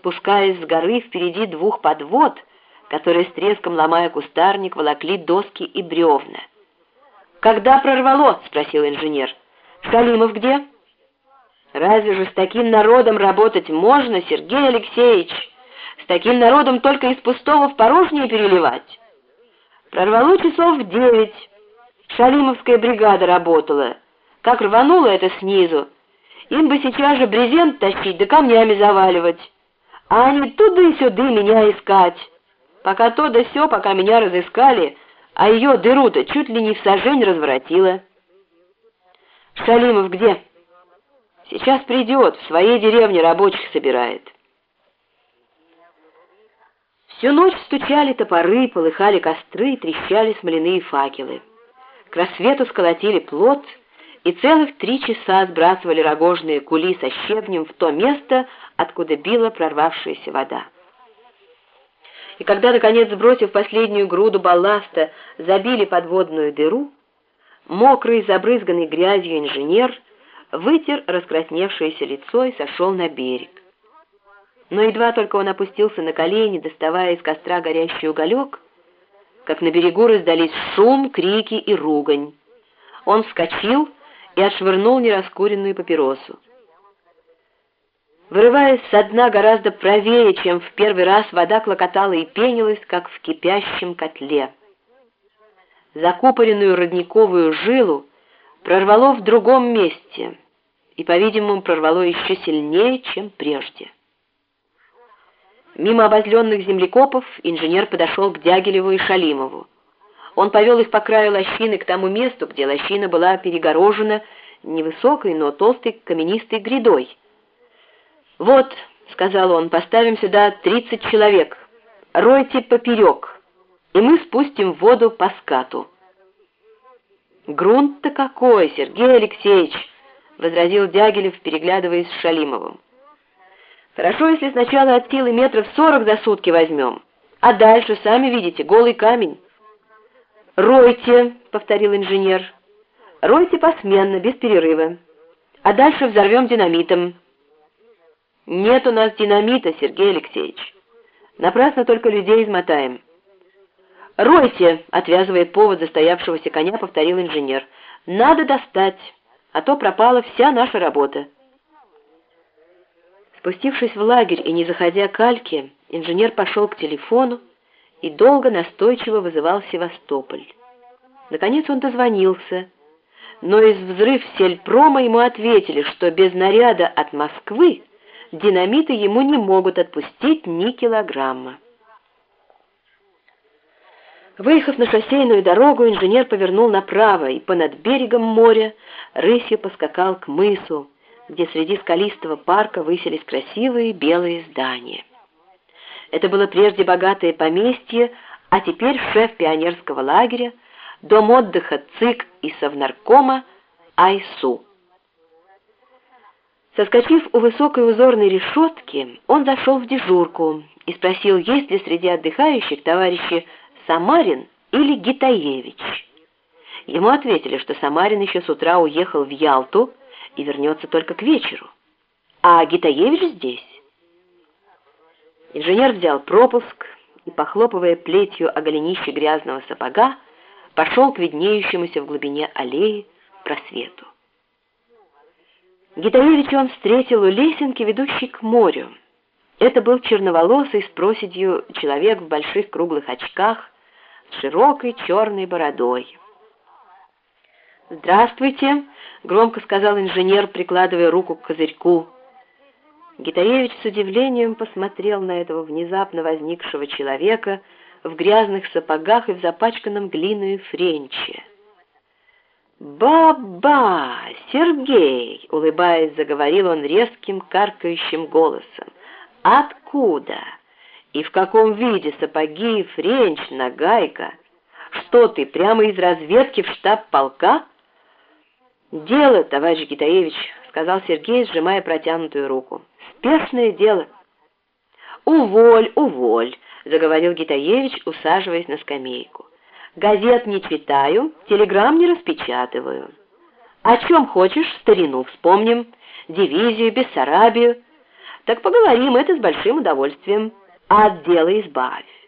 спускаясь с горы впереди двух подвод, которые с треском ломая кустарник волокли доски и бревна. «Когда прорвало?» — спросил инженер. «Шалимов где?» «Разве же с таким народом работать можно, Сергей Алексеевич? С таким народом только из пустого в порожнее переливать». Прорвало часов в девять. Шалимовская бригада работала. Как рвануло это снизу. Им бы сейчас же брезент тащить да камнями заваливать. А они туда и сюда меня искать. Пока то да сё, пока меня разыскали, а ее дыру-то чуть ли не в сожень разворотила. Шалимов где? Сейчас придет, в своей деревне рабочих собирает. Всю ночь стучали топоры, полыхали костры, трещали смоляные факелы. К рассвету сколотили плот и целых три часа сбрасывали рогожные кули со щебнем в то место, откуда била прорвавшаяся вода. И когда, наконец, сбросив последнюю груду балласта, забили подводную дыру, мокрый, забрызганный грязью инженер вытер раскрасневшееся лицо и сошел на берег. Но едва только он опустился на колени, доставая из костра горящий уголек, как на берегу раздались шум, крики и ругань. Он вскочил и отшвырнул нераскуренную папиросу. Вырываясь со дна гораздо правее, чем в первый раз, вода клокотала и пенилась, как в кипящем котле. Закупоренную родниковую жилу прорвало в другом месте, и, по-видимому, прорвало еще сильнее, чем прежде. Мимо обозленных землекопов инженер подошел к Дягилеву и Шалимову. Он повел их по краю лощины к тому месту, где лощина была перегорожена невысокой, но толстой каменистой грядой. «Вот», — сказал он, — «поставим сюда тридцать человек. Ройте поперек, и мы спустим воду по скату». «Грунт-то какой, Сергей Алексеевич!» — возразил Дягилев, переглядываясь с Шалимовым. Хорошо, если сначала от силы метров сорок за сутки возьмем, а дальше, сами видите, голый камень. «Ройте», — повторил инженер, — «ройте посменно, без перерыва, а дальше взорвем динамитом». «Нет у нас динамита, Сергей Алексеевич. Напрасно только людей измотаем». «Ройте», — отвязывая повод застоявшегося коня, повторил инженер. «Надо достать, а то пропала вся наша работа». Спустившись в лагерь и не заходя к Альке, инженер пошел к телефону и долго настойчиво вызывал Севастополь. Наконец он дозвонился, но из взрыв сельпрома ему ответили, что без наряда от Москвы динамиты ему не могут отпустить ни килограмма. Выехав на шоссейную дорогу, инженер повернул направо и понад берегом моря рысью поскакал к мысу, где среди скалистого парка высились красивые белые здания. Это было прежде богатое поместье, а теперь шеф пионерского лагеря, дом отдыха ЦИК и совнаркома Айсу. Соскочив у высокой узорной решетки, он зашел в дежурку и спросил, есть ли среди отдыхающих товарищи Самарин или Гитаевич. Ему ответили, что Самарин еще с утра уехал в Ялту, и вернется только к вечеру. А Гитаевич здесь. Инженер взял пропуск и, похлопывая плетью о голенище грязного сапога, пошел к виднеющемуся в глубине аллеи просвету. Гитаевича он встретил у лесенки, ведущей к морю. Это был черноволосый с проседью человек в больших круглых очках с широкой черной бородой. «Здравствуйте!» — громко сказал инженер, прикладывая руку к козырьку. Гитаевич с удивлением посмотрел на этого внезапно возникшего человека в грязных сапогах и в запачканном глиной френче. «Ба-ба! Сергей!» — улыбаясь, заговорил он резким, каркающим голосом. «Откуда? И в каком виде сапоги, френч, нагайка? Что ты, прямо из разведки в штаб полка?» «Дело, товарищ Гитаевич», — сказал Сергей, сжимая протянутую руку. «Спешное дело». «Уволь, уволь», — заговорил Гитаевич, усаживаясь на скамейку. «Газет не читаю, телеграмм не распечатываю. О чем хочешь, старину вспомним, дивизию, Бессарабию. Так поговорим это с большим удовольствием. А от дела избавь.